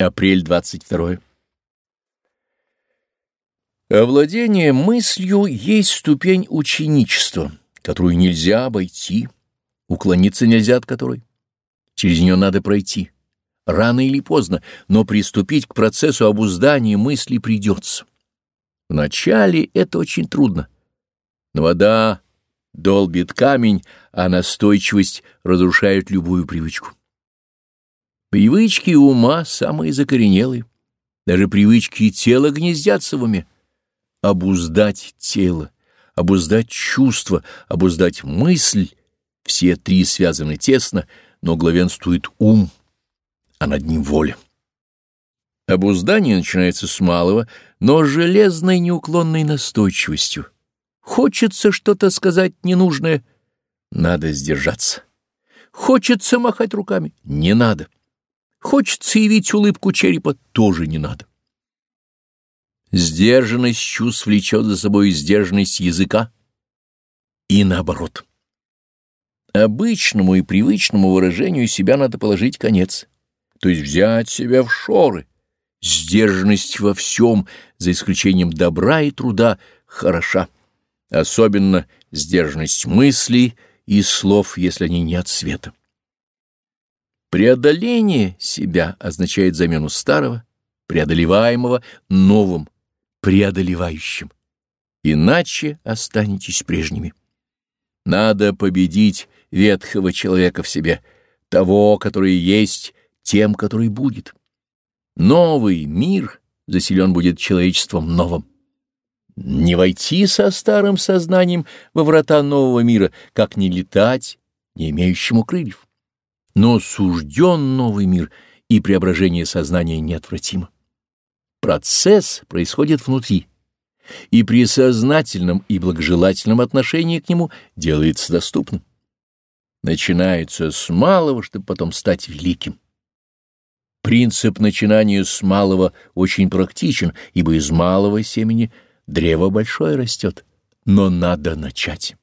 Апрель 22. Овладение мыслью есть ступень ученичества, которую нельзя обойти, уклониться нельзя от которой. Через нее надо пройти, рано или поздно, но приступить к процессу обуздания мысли придется. Вначале это очень трудно, но вода долбит камень, а настойчивость разрушает любую привычку. Привычки ума самые закоренелые. Даже привычки тела гнездятся в уме. Обуздать тело, обуздать чувство, обуздать мысль — все три связаны тесно, но главенствует ум, а над ним воля. Обуздание начинается с малого, но железной неуклонной настойчивостью. Хочется что-то сказать ненужное — надо сдержаться. Хочется махать руками — не надо. Хочется явить улыбку черепа, тоже не надо. Сдержанность чувств влечет за собой сдержанность языка и наоборот. Обычному и привычному выражению себя надо положить конец, то есть взять себя в шоры. Сдержанность во всем, за исключением добра и труда, хороша, особенно сдержанность мыслей и слов, если они не от света. Преодоление себя означает замену старого, преодолеваемого новым, преодолевающим. Иначе останетесь прежними. Надо победить ветхого человека в себе, того, который есть, тем, который будет. Новый мир заселен будет человечеством новым. Не войти со старым сознанием во врата нового мира, как не летать, не имеющему крыльев. Но сужден новый мир, и преображение сознания неотвратимо. Процесс происходит внутри, и при сознательном и благожелательном отношении к нему делается доступным. Начинается с малого, чтобы потом стать великим. Принцип начинания с малого очень практичен, ибо из малого семени древо большое растет, но надо начать.